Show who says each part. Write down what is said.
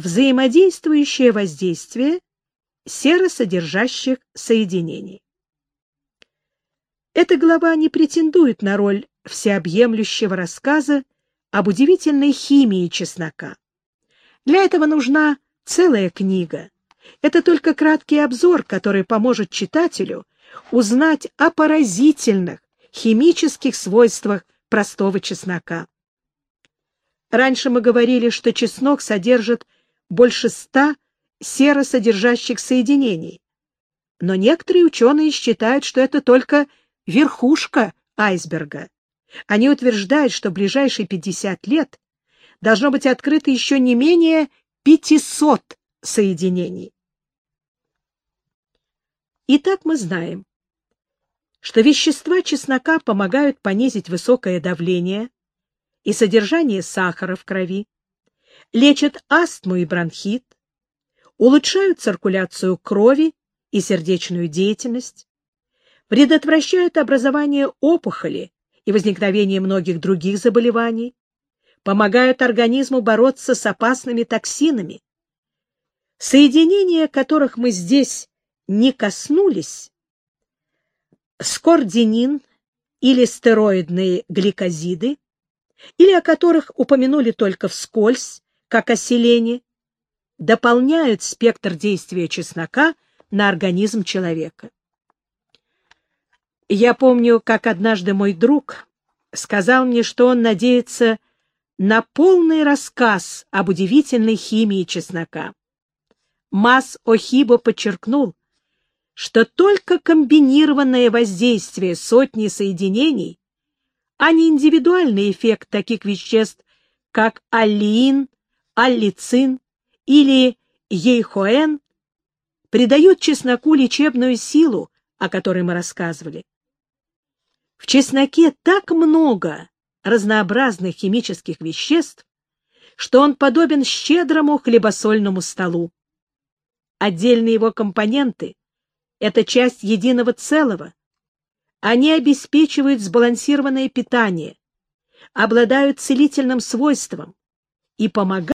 Speaker 1: взаимодействующее воздействие серосодержащих соединений. Эта глава не претендует на роль всеобъемлющего рассказа об удивительной химии чеснока. Для этого нужна целая книга. Это только краткий обзор, который поможет читателю узнать о поразительных химических свойствах простого чеснока. Раньше мы говорили, что чеснок содержит больше ста серосодержащих соединений, но некоторые ученые считают, что это только верхушка айсберга. Они утверждают, что в ближайшие 50 лет должно быть открыто еще не менее 500 соединений. Итак, мы знаем, что вещества чеснока помогают понизить высокое давление и содержание сахара в крови, лечат астму и бронхит, улучшают циркуляцию крови и сердечную деятельность, предотвращают образование опухоли и возникновение многих других заболеваний, помогают организму бороться с опасными токсинами. Соединения, которых мы здесь не коснулись, скординин или стероидные гликозиды, или о которых упомянули только вскользь, как о селене, дополняют спектр действия чеснока на организм человека. Я помню, как однажды мой друг сказал мне, что он надеется на полный рассказ об удивительной химии чеснока. Мас Охибо подчеркнул, что только комбинированное воздействие сотни соединений, а не индивидуальный эффект таких веществ, как аллиин, аллицин или ейхоэн, придают чесноку лечебную силу, о которой мы рассказывали. В чесноке так много разнообразных химических веществ, что он подобен щедрому хлебосольному столу. Отдельные его компоненты — это часть единого целого. Они обеспечивают сбалансированное питание, обладают целительным свойством и помогают